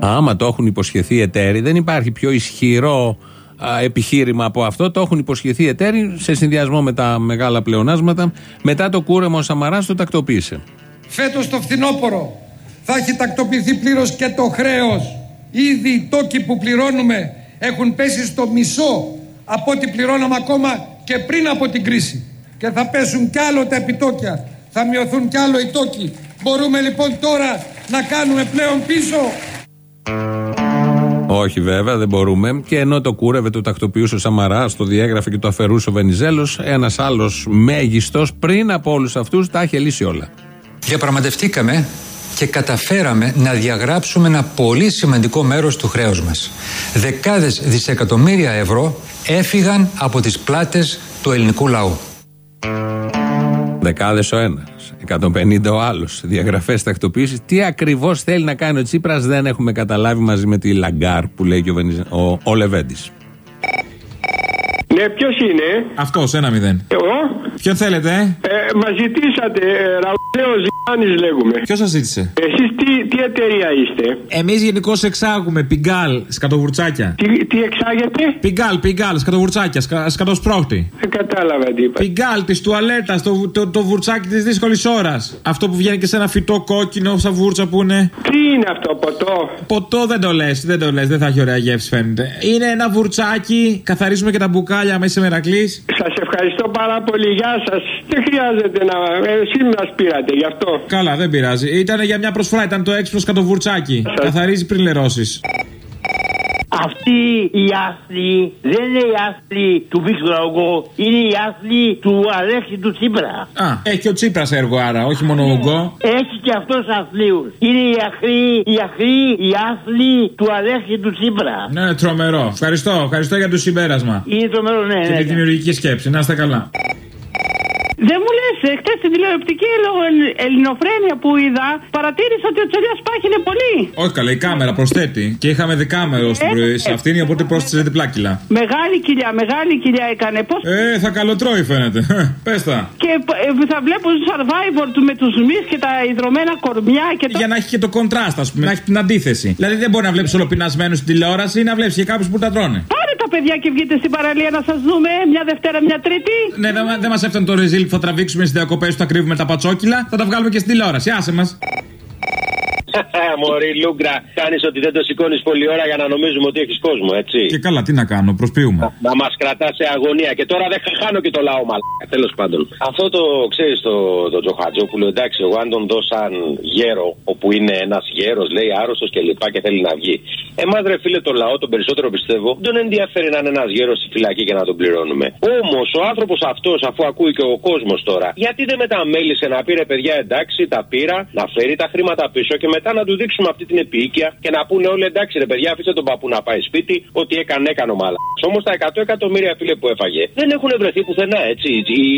[SPEAKER 1] Άμα το έχουν υποσχεθεί οι εταίροι, δεν υπάρχει πιο ισχυρό α, επιχείρημα από αυτό. Το έχουν υποσχεθεί οι εταίροι σε συνδυασμό με τα μεγάλα πλεονάσματα. Μετά το κούρεμα ο Σαμαράς το τακτοποίησε.
[SPEAKER 24] Φέτος το φθινόπωρο θα έχει τακτοποιηθεί πλήρως και το χρέος. Ήδη οι τόκοι που πληρώνουμε έχουν πέσει στο μισό από ό,τι πληρώναμε ακόμα και πριν από την κρίση. Και θα πέσουν κι άλλο τα επιτόκια. Θα μειωθούν κι άλλο οι τόκοι. Μπορούμε λοιπόν τώρα να κάνουμε πλέον πίσω.
[SPEAKER 1] Όχι βέβαια, δεν μπορούμε. Και ενώ το κούρευε, το τακτοποιούσε ο Σαμαράς, το διέγραφε και το αφαιρούσε ο Βενιζέλος, ένας άλλος μέγιστος πριν από όλους αυτούς τα είχε λύσει όλα.
[SPEAKER 25] Διαπραγματευτήκαμε και καταφέραμε να διαγράψουμε ένα πολύ σημαντικό μέρος του χρέους μας. Δεκάδες δισεκατομμύρια ευρώ έφυγαν από τις πλάτες του ελληνικού λαού.
[SPEAKER 1] Δεκάδες ο ένας, 150 ο άλλος. Διαγραφές, τακτοποιήσει. Τι ακριβώς θέλει να κάνει ο Τσίπρας δεν έχουμε καταλάβει μαζί με τη Λαγκάρ που λέει και ο, Βενιζε... ο, ο Λεβέντης.
[SPEAKER 26] Ναι, ποιος είναι;
[SPEAKER 18] Αυτός, ένα μηδέν.
[SPEAKER 26] Εγώ;
[SPEAKER 18] Ποιον θέλετε, ε;
[SPEAKER 26] Ε, μας ζητήσατε, ε, Ραουλέο Ζιάννη λέγουμε.
[SPEAKER 18] Ποιος σας ζήτησε;
[SPEAKER 26] Εσείς τι, τι εταιρεία είστε;
[SPEAKER 18] Εμείς γενικώς εξάγουμε πιγκάλ σκατοβουρτσάκια.
[SPEAKER 26] Τι, τι εξάγετε;
[SPEAKER 18] Πιγκάλ, πιγκάλ, σκατοβουρτσάκια, σκα, σκατοσπρόχτη.
[SPEAKER 26] Δεν κατάλαβα τι είπα.
[SPEAKER 18] Πιγκάλ της τουαλέτας, το, το, το βουρτσάκι της δύσκολης ώρας. Αυτό που βγαίνει και σε ένα φυτό κόκκινο, σαν βούρτσα που είναι.
[SPEAKER 26] Τι είναι αυτό, ποτό;
[SPEAKER 18] Ποτό δεν το λες, δεν το λες, δεν θα έχει ωραία γεύση φαίνεται. Είναι ένα βουρτσάκι, καθαρίζουμε και τα μπουκάλια μέσα μερακλής.
[SPEAKER 26] Σας ευχαριστώ πάρα πολύ. Γεια σας. Δεν χρειάζεται να. Εσείς μας πήρατε γι' αυτό.
[SPEAKER 18] Καλά, δεν πειράζει. Ήταν για μια προσφορά, ήταν το έξυπνο σκατοβουρτσάκι. Καθαρίζει πριν λερώσεις.
[SPEAKER 27] Αυτοί οι άθλοι δεν είναι οι άθλοι του Βίκτορα Ογκό, είναι οι άθλοι του Αλέξη του Τσίπρα.
[SPEAKER 18] Α, έχει και ο Τσίπρας έργο άρα, όχι μόνο ο Ογκό.
[SPEAKER 27] Έχει και αυτός αθλίου. Είναι οι αχροί, οι αχροί, οι άθλοι του Αλέξη του Τσίπρα.
[SPEAKER 18] Ναι, τρομερό. Ευχαριστώ, ευχαριστώ για το συμπέρασμα.
[SPEAKER 27] Είναι τρομερό, ναι.
[SPEAKER 18] Και
[SPEAKER 27] ναι,
[SPEAKER 18] τη
[SPEAKER 27] ναι.
[SPEAKER 18] δημιουργική σκέψη. Να είστε καλά.
[SPEAKER 28] Δεν μου λες, χτες στην τηλεοπτική λόγω ελλ- ελληνοφρένεια που είδα, παρατήρησα ότι ο Τσολιάς πάχινε πολύ.
[SPEAKER 18] Όχι καλά, η κάμερα προσθέτει. Και είχαμε δεκάμερο στην
[SPEAKER 28] Ε,
[SPEAKER 18] πρωί
[SPEAKER 28] ε,
[SPEAKER 18] σε αυτήν, οπότε πρόσθεσε διπλά κιλά.
[SPEAKER 28] Μεγάλη κοιλιά, μεγάλη κοιλιά έκανε. Πώ.
[SPEAKER 18] Ε, θα καλοτρώει φαίνεται. Πες τα.
[SPEAKER 28] Και ε, θα βλέπω survivor του με τους μυς και τα ιδρωμένα κορμιά και το.
[SPEAKER 18] Για να έχει και το κοντράστ, ας πούμε, να έχει την αντίθεση. Δηλαδή δεν μπορεί να βλέπεις ολοπεινασμένου στην τηλεόραση ή να βλέπεις και κάποιους που τα τρώνε.
[SPEAKER 28] Πάρε τα παιδιά και βγείτε στην παραλία να σας δούμε μια Δευτέρα, μια Τρίτη.
[SPEAKER 18] Ναι, δεν δεν μας έφτανε το ρεζίλ που θα τραβήξουμε στις διακοπές που θα κρύβουμε τα πατσόκυλα. Θα τα βγάλουμε και στην τηλεόραση. Άσε μας.
[SPEAKER 29] Μωρή Λούγκρα, κάνεις ότι δεν το σηκώνεις πολλή ώρα για να νομίζουμε ότι έχεις κόσμο, έτσι.
[SPEAKER 18] Και καλά, τι να κάνω, προσποιούμε.
[SPEAKER 29] Να μας κρατάς σε αγωνία. Και τώρα δεν χάνω και το λαό μαλάκα. Τέλος πάντων. Αυτό το ξέρεις το, το Τζοχατζόπουλο, εντάξει, εγώ αν τον δω σαν γέρο, όπου είναι ένας γέρος, λέει άρρωστος και λοιπά και θέλει να βγει. Εμάς ρε φίλε το λαό, τον περισσότερο πιστεύω, δεν τον ενδιαφέρει να είναι ένας γέρος στη φυλακή και να τον πληρώνουμε. Όμως ο άνθρωπος αυτός, αφού ακούει και ο κόσμος τώρα, γιατί δεν μεταμέλησε να πει ρε παιδιά εντάξει, τα πήρα, να φέρει τα χρήματα πίσω και μετά να τους δείξουμε αυτή την επίοικια και να πούνε όλοι εντάξει ρε παιδιά, αφήστε τον παππού να πάει σπίτι, ότι έκανε, έκανε ο μάλα. Όμως τα 100 εκατομμύρια φίλε που έφαγε δεν έχουν βρεθεί πουθενά έτσι.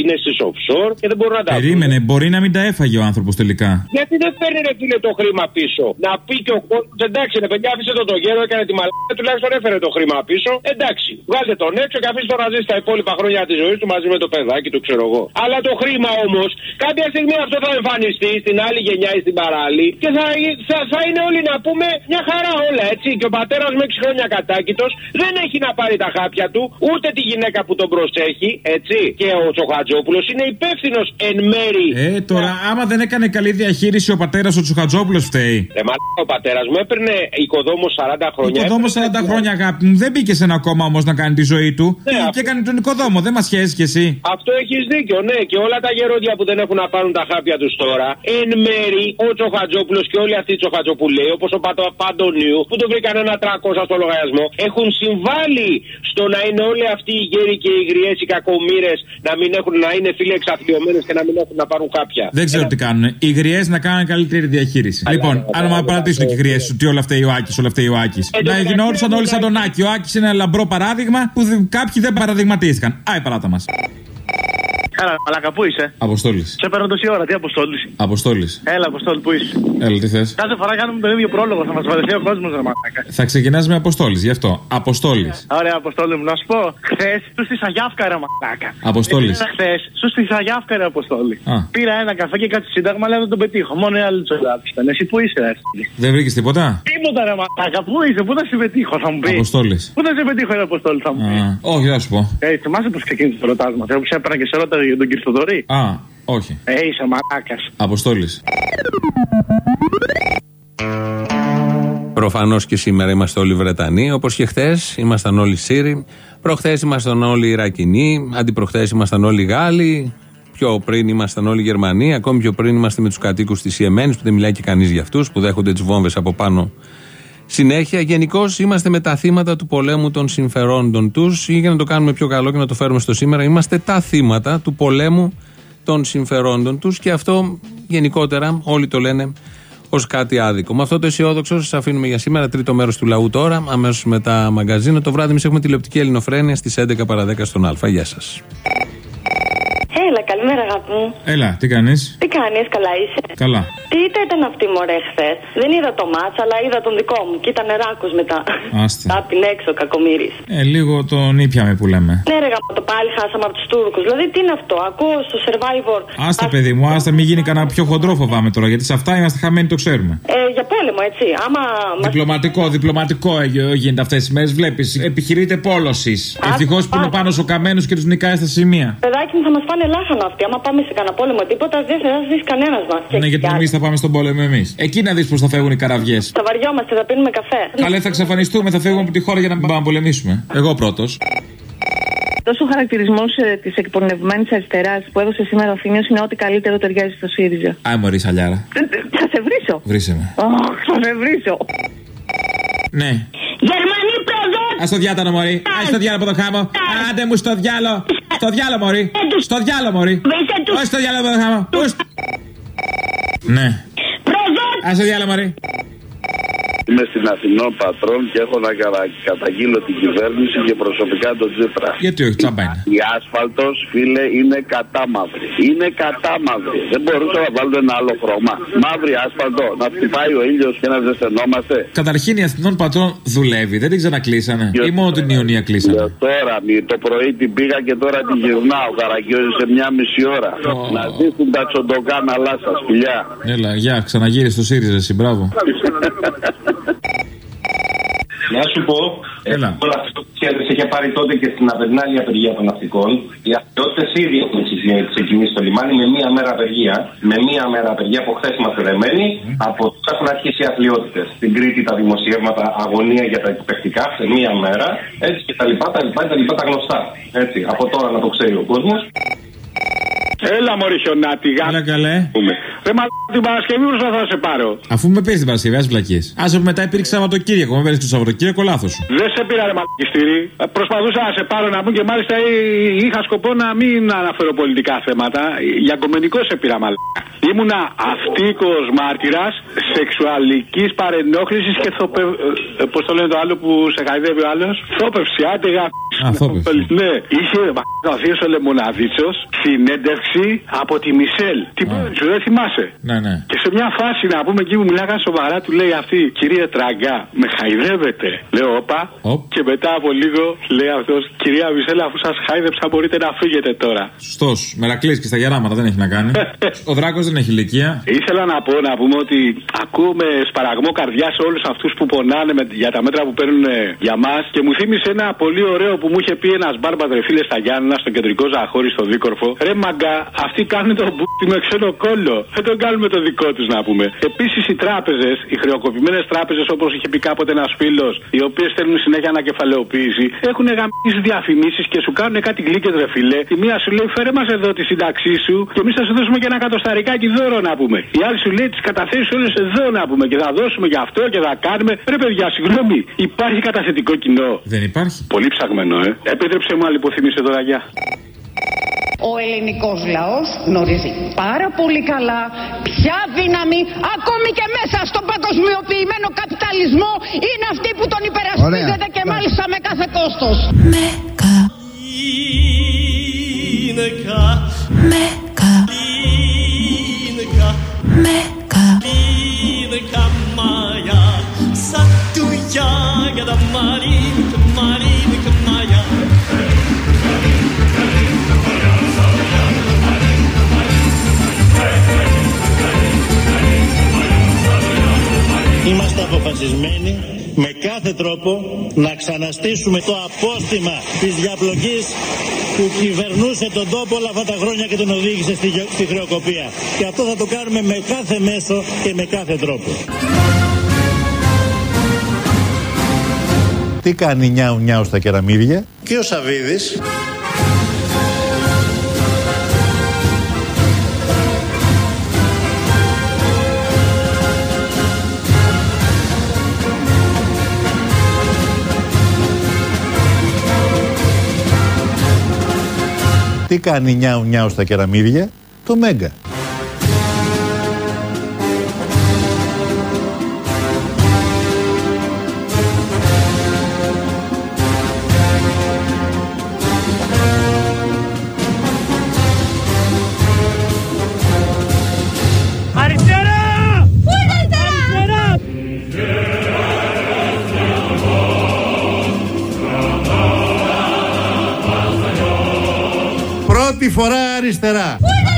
[SPEAKER 29] Είναι στις offshore και δεν μπορούν να τα
[SPEAKER 18] Περίμενε, μπορεί να μην τα έφαγε ο άνθρωπος τελικά.
[SPEAKER 29] γιατί δεν φέρνει ρε φίλε το χρήμα πίσω; Να πει και ο κόσμο, εντάξει ρε παιδιά, άφησε τον το γέρο, έκανε τη μαλάκα, τουλάχιστον έφερε το χρήμα πίσω. Εντάξει, βγάλτε τον έξω και αφήστε τον να ζήσει τα υπόλοιπα χρόνια της ζωής του μαζί με το παιδάκι του, ξέρω εγώ. Αλλά το χρήμα όμως, κάποια στιγμή αυτό θα εμφανιστεί στην άλλη γενιά ή στην παράλληλη και θα, θα, θα είναι όλοι να πούμε μια χαρά όλα έτσι. Και ο πατέρας με 6 χρόνια κατάκητος δεν έχει να πάρει τα χάπια του, ούτε τη γυναίκα που τον προσέχει, έτσι. Και ο Τσοχατζόπουλος είναι υπεύθυνος εν μέρη.
[SPEAKER 18] Ε, τώρα, άμα δεν έκανε καλή διαχείριση ο πατέρας ο Τσουχατζόπουλο φταίει.
[SPEAKER 29] Ε, μα ο πατέρας μου έπαιρνε οικοδόμος 40 χρόνια.
[SPEAKER 18] Οικοδόμος 40 χρόνια, αγάπη μου. Δεν μπήκε σε ένα κόμμα όμως να κάνει τη ζωή του.
[SPEAKER 29] Ναι,
[SPEAKER 18] και έκανε τον οικοδόμο, δεν μας σχέση κι εσύ.
[SPEAKER 29] Αυτό έχεις δίκιο, ναι. Και όλα τα γερόντια που δεν έχουν να πάρουν τα χάπια τους τώρα, εν μέρη ο Τσοχατζόπουλος και όλοι αυτοί οι Τσοχατζοπουλέοι, όπως ο Πατο Παντονίου, που το βρήκαν ένα 300 στο λογαριασμό, έχουν συμβάλει στο να είναι όλοι αυτοί οι γέροι και οι γριές, οι κακομήρε, να μην έχουν να είναι φίλοι εξαθλειωμένες και να μην έχουν να πάρουν χάπια.
[SPEAKER 18] Δεν ξέρω τι κάνουν. Οι γριές να κάνουν καλύτερη διαχείριση. λοιπόν, αν μα παρατήσουν και οι γριές ότι όλα φταίει ο Άκη, όλα φταίει ο Άκη. Να γινόντουσαν όλοι σαν τον Άκη. Ο Άκη είναι ένα λαμπρό παράδειγμα που δι- κάποιοι δεν παραδειγματίστηκαν. Άι παράτα μας.
[SPEAKER 21] Καλά, μαλάκα, πού είσαι;
[SPEAKER 18] Αποστόλης.
[SPEAKER 21] Σε παίρνω τόση ώρα, τι αποστόλης;
[SPEAKER 18] Αποστόλης.
[SPEAKER 21] Έλα, αποστόλη, πού είσαι;
[SPEAKER 18] Έλα, τι θες;
[SPEAKER 21] Κάθε φορά κάνουμε τον ίδιο πρόλογο, θα μας βαρεθεί ο κόσμος, ρε μαλάκα.
[SPEAKER 18] Θα ξεκινάς με Αποστόλης, γι' αυτό. Αποστόλης.
[SPEAKER 21] Ωραία, αποστόλη μου, να σου πω. Χθες σου στη Σαγιάφκα, ρε μαλάκα.
[SPEAKER 18] Αποστόλης.
[SPEAKER 21] Χθες σου στη Σαγιάφκα, ρε αποστόλη.
[SPEAKER 18] Α.
[SPEAKER 21] Πήρα ένα καφέ και κάτι σύνταγμα, αλλά δεν τον πετύχω. Μόνο οι άλλοι τσολάτε ήταν. Εσύ πού είσαι, ρε.
[SPEAKER 18] Δεν βρήκες τίποτα;
[SPEAKER 21] Τίποτα, ρε μαλάκα, πού είσαι, πού θα σε πετύχω, θα μου πεις.
[SPEAKER 18] Αποστόλης.
[SPEAKER 21] Πού θα σε πετύχω, ρε αποστόλη, θα μου πεις.
[SPEAKER 18] Α, Όχι, δεν θα σου πω.
[SPEAKER 21] Ε, θυμάσαι πώς ξεκίνησε το ρωτάσμα. Εγώ σε έπαιρνα και σε ρώταγα για τον κύριο Θοδωρή.
[SPEAKER 18] Α, όχι.
[SPEAKER 21] Ε, είσαι μαλάκας.
[SPEAKER 18] Αποστόλης.
[SPEAKER 1] Προφανώς και σήμερα είμαστε όλοι Βρετανοί, όπως και χθες ήμασταν όλοι Σύριοι. Προχθές ήμασταν όλοι Ιρακινοί, αντιπροχθές ήμασταν όλοι Γάλλοι. Πιο πριν ήμασταν όλοι Γερμανοί, ακόμη πιο πριν είμαστε με τους κατοίκους της Ιεμένης, που δεν μιλάει και κανείς για αυτούς, που δέχονται τις βόμβες από πάνω συνέχεια. Γενικώς είμαστε με τα θύματα του πολέμου των συμφερόντων τους, ή για να το κάνουμε πιο καλό και να το φέρουμε στο σήμερα, είμαστε τα θύματα του πολέμου των συμφερόντων τους και αυτό γενικότερα όλοι το λένε ως κάτι άδικο. Με αυτό το αισιόδοξο σας αφήνουμε για σήμερα. Τρίτο μέρος του λαού τώρα, αμέσως μετά μαγκαζίνο. Το βράδυ εμείς έχουμε τηλεοπτική ελληνοφρένεια στις 11 παρα 10 στον Α. Γεια σας.
[SPEAKER 30] Έλα, καλημέρα, αγάπη μου.
[SPEAKER 18] Έλα, τι κάνεις;
[SPEAKER 30] Τι κάνεις, καλά είσαι;
[SPEAKER 18] Καλά.
[SPEAKER 30] Τι ήττα ήταν αυτή μωρέ χθες; Δεν είδα το μάτσα, αλλά είδα τον δικό μου. Και ήταν ράκο μετά.
[SPEAKER 18] Άστε.
[SPEAKER 30] Απ' την έξω, κακομοίρη.
[SPEAKER 18] Ε, λίγο τον ήπιαμε που λέμε.
[SPEAKER 30] Ναι, ρε γαμώ, το πάλι χάσαμε από τους Τούρκους. Δηλαδή, τι είναι αυτό; Ακούω στο survivor.
[SPEAKER 18] Άστα, παιδί μου, άστα, μην γίνει κανένα πιο χοντρό φοβάμαι τώρα, γιατί σε αυτά είμαστε χαμένοι, το ξέρουμε.
[SPEAKER 30] Ε, για πόλεμο, έτσι. Άμα. μας-
[SPEAKER 18] Διπλωματικό, διπλωματικό ε, γίνεται αυτές τις μέρες. Βλέπεις, επιχειρείται πόλωσης. Ευτυχώς που είναι πάνω ο καμένος και τους νικάει στα σημεία.
[SPEAKER 30] Παιδάκι μου θα μας πάνε λάχανο αυτοί. Άμα πάμε σε κανένα πόλεμο τίποτα, δεν θα ζήσει κανένας μας.
[SPEAKER 18] Ναι, γιατί εμείς θα πάμε στον πόλεμο εμείς. Εκεί να δεις πώς θα φεύγουν οι καραβιές.
[SPEAKER 30] Θα βαριόμαστε, θα πίνουμε καφέ.
[SPEAKER 18] Καλέ, θα εξαφανιστούμε, θα φεύγουμε από τη χώρα για να πάμε να πολεμήσουμε. Εγώ πρώτος.
[SPEAKER 22] Τόσο χαρακτηρισμός ε, της εκπονευμένης αριστεράς που έδωσε σήμερα ο Θήμιος είναι ότι καλύτερο ταιριάζει στο ΣΥΡΙΖΑ.
[SPEAKER 18] Άι, μωρή σαλιάρα.
[SPEAKER 22] Ε, ε, Θα σε βρίσω.
[SPEAKER 18] Βρίσε με.
[SPEAKER 22] Αχ, θα σε βρίσω.
[SPEAKER 18] Ναι.
[SPEAKER 22] Γερμανοί προδότες!
[SPEAKER 18] Α το διάτανο, Μωρή. Α το διάλογο από το χάμο. Άντε μου στο διάλο. Στο διάλο, Μωρή. Στο διάλο, Μωρή. Όχι στο διάλο από το χάμο. Ους. Ναι. Α το διάλο, Μωρή.
[SPEAKER 31] Είμαι στην Αθηνό πατρόν και έχω να κατα- καταγγείλω την κυβέρνηση και προσωπικά τον Τζίπρα.
[SPEAKER 18] Γιατί όχι, τσάμπα είναι.
[SPEAKER 31] Η άσφαλτος, φίλε, είναι κατάμαυρη. Είναι κατάμαυρη. Δεν μπορούσα να βάλω ένα άλλο χρώμα. Μαύρη άσφαλτο, να χτυπάει ο ήλιος και να ζεσθενόμαστε.
[SPEAKER 18] Καταρχήν η Αθηνών Πατρών δουλεύει, δεν την ξανακλείσανε. Ή μόνο την Ιωνία κλείσανε.
[SPEAKER 31] Τώρα, μη- το πρωί την πήγα και τώρα την γυρνάω. Καραγκιόζη σε μια μισή ώρα. Να ζήσουν τα τσοντοκάναλά σας, φιλιά.
[SPEAKER 18] Έλα, γεια, ξαναγύρι στο ΣΥΡΙΖΑ, εσύ, μπράβο.
[SPEAKER 29] Να σου πω,
[SPEAKER 18] Έλα.
[SPEAKER 29] ε, τώρα αυτό που ξέρεις, είχε πάρει τότε και στην απερνάλη απεργία των ναυτικών. Οι αυτιότητε ήδη έχουν ξεκινήσει- ξεκινήσει στο λιμάνι με μία μέρα απεργία. Με μία μέρα απεργία από χθες είμαστε ρεμένοι. Από τώρα έχουν αρχίσει οι αθλειότητες. Στην Κρήτη τα δημοσιεύματα, αγωνία για τα εκπαιδευτικά σε μία μέρα. Έτσι και τα λοιπά, τα λοιπά, τα λοιπά τα γνωστά. Έτσι, από τώρα να το ξέρει ο κόσμος.
[SPEAKER 19] Έλα, Μωρή χιονάτη, γάμ.
[SPEAKER 18] Έλα καλέ.
[SPEAKER 19] Ρε μα την Παρασκευή προσπαθώ να σε πάρω.
[SPEAKER 18] Αφού με πήρε την Παρασκευή, ας βλακίε. Άσε που μετά υπήρξε Σαββατοκύριακο. Με πήρες το Σαββατοκύριακο, λάθος σου.
[SPEAKER 19] Δεν σε πήρα ρε μαλακιστήρι. Προσπαθούσα να σε πάρω να μου και μάλιστα εί- είχα σκοπό να μην αναφέρω πολιτικά θέματα. Για κομμενικό σε πήρα μαλάκα. Ήμουνα αυτίκος μάρτυρας σεξουαλικής παρενόχλησης και θοπε... ε, πώς το λένε το άλλο που σε χαϊδεύει ο άλλος; Θόπευση, άντε γα...
[SPEAKER 18] Α, θόπευση.
[SPEAKER 19] Ναι, είχε μαλάκα, ο Θείος ο Λεμοναδίτσος συνέντευξη από τη Μισελ. Την πρώτη σου, δεν θυμάσαι.
[SPEAKER 18] Ναι, ναι.
[SPEAKER 19] Και σε μια φάση να πούμε εκεί που μιλάγα σοβαρά, του λέει αυτή, κυρία Τραγκά, με χαϊδεύετε. Λέω, όπα. Και μετά από λίγο λέει αυτός, κυρία Μισέλα, αφού σας χάιδεψα, μπορείτε να φύγετε τώρα.
[SPEAKER 18] Σωστός. Μερακλής και στα γεράματα δεν έχει να κάνει. Ο Δράκος δεν έχει ηλικία.
[SPEAKER 19] Ήθελα να πω να πούμε ότι ακούω με σπαραγμό καρδιά σε όλους αυτούς που πονάνε με, για τα μέτρα που παίρνουν ε, για μας και μου θύμισε ένα πολύ ωραίο που μου είχε πει ένας μπάρμπα τρεφίλες στα Γιάννα στο κεντρικό Ζαχώρι στο Δίκορφο. Ρε μαγκά, αυτοί κάνουν το μπούτι με ξένο κόλλο. Δεν τον κάνουμε το δικό τους να πούμε. Επίσης οι τράπεζες, οι χρεοκοπημένες τράπεζες όπως είχε πει κάποτε ένας φίλος, οι οποίες θέλουν συνέχεια ανακεφαλαιοποίηση, έχουν γαμίσει διαφημίσεις και σου κάνουν κάτι γλύκες ρε φίλε. Η μία σου λέει φέρε μας εδώ τη σύνταξή σου και εμείς θα σου δώσουμε και ένα κατοσταρικάκι δώρο να πούμε. Η άλλη σου λέει τις καταθέσεις όλες εδώ να πούμε και θα δώσουμε για αυτό και θα κάνουμε. Ρε παιδιά, συγγνώμη, υπάρχει καταθετικό κοινό.
[SPEAKER 18] Δεν υπάρχει.
[SPEAKER 19] Πολύ ψαγμένο, ε. Επίτρεψε μου άλλη υποθυμίση τώρα, γεια.
[SPEAKER 10] Ο ελληνικός λαός γνωρίζει πάρα πολύ καλά ποια δύναμη ακόμη και μέσα στον παγκοσμιοποιημένο καπιταλισμό είναι αυτή που τον υπερασπίζεται και μάλιστα με κάθε κόστος.
[SPEAKER 12] Μέκα. Μέκα. Μέκα.
[SPEAKER 13] Είμαστε αποφασισμένοι με κάθε τρόπο να ξαναστήσουμε το απόστημα της διαπλοκής που κυβερνούσε τον τόπο όλα αυτά τα χρόνια και τον οδήγησε στη, γε- στη χρεοκοπία. Και αυτό θα το κάνουμε με κάθε μέσο και με κάθε τρόπο.
[SPEAKER 8] Τι κάνει νιάου νιάου στα κεραμίδια;
[SPEAKER 13] Και ο Σαβίδης
[SPEAKER 8] Τι κάνει νιάου νιάου στα κεραμίδια. Το Μέγκα. Φορά αριστερά.
[SPEAKER 12] Πού είναι